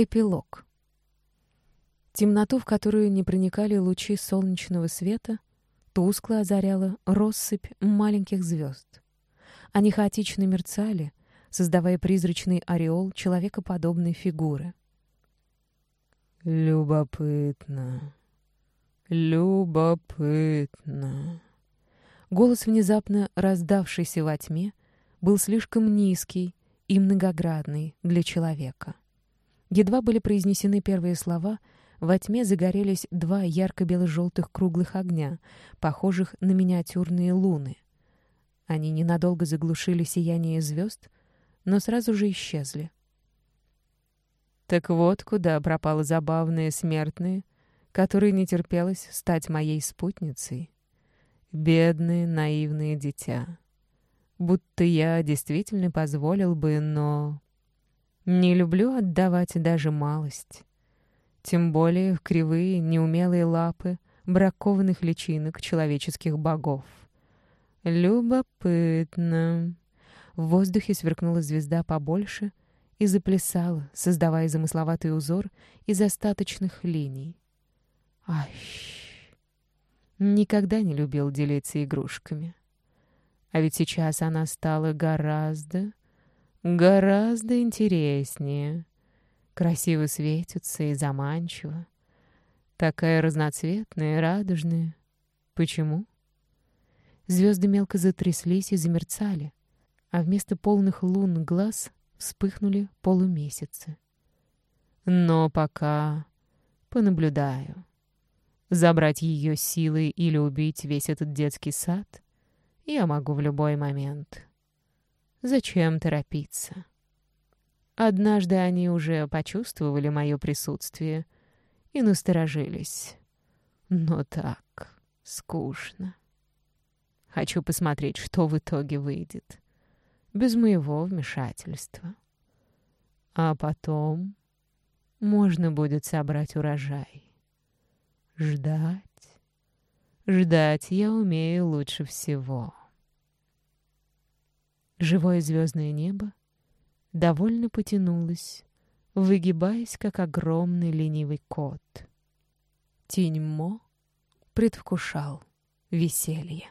Эпилог. Темноту, в которую не проникали лучи солнечного света, тускло озаряла россыпь маленьких звезд. Они хаотично мерцали, создавая призрачный ореол человекоподобной фигуры. «Любопытно, любопытно». Голос, внезапно раздавшийся во тьме, был слишком низкий и многоградный для человека. Едва были произнесены первые слова, во тьме загорелись два ярко-бело-желтых круглых огня, похожих на миниатюрные луны. Они ненадолго заглушили сияние звезд, но сразу же исчезли. Так вот, куда пропала забавная смертная, которой не терпелось стать моей спутницей. Бедное, наивное дитя. Будто я действительно позволил бы, но... Не люблю отдавать даже малость. Тем более в кривые, неумелые лапы бракованных личинок человеческих богов. Любопытно. В воздухе сверкнула звезда побольше и заплясала, создавая замысловатый узор из остаточных линий. Ай! Никогда не любил делиться игрушками. А ведь сейчас она стала гораздо, гораздо интереснее. Красиво светится и заманчиво. Такая разноцветная, радужная. Почему? Звезды мелко затряслись и замерцали, а вместо полных лун глаз вспыхнули полумесяцы. Но пока понаблюдаю. Забрать ее силой или убить весь этот детский сад я могу в любой момент. Зачем торопиться? Однажды они уже почувствовали мое присутствие и насторожились. Но так скучно. Хочу посмотреть, что в итоге выйдет. Без моего вмешательства. А потом можно будет собрать урожай. Ждать. Ждать я умею лучше всего. Живое звездное небо довольно потянулось, выгибаясь, как огромный ленивый кот. Тиньмо предвкушал веселье.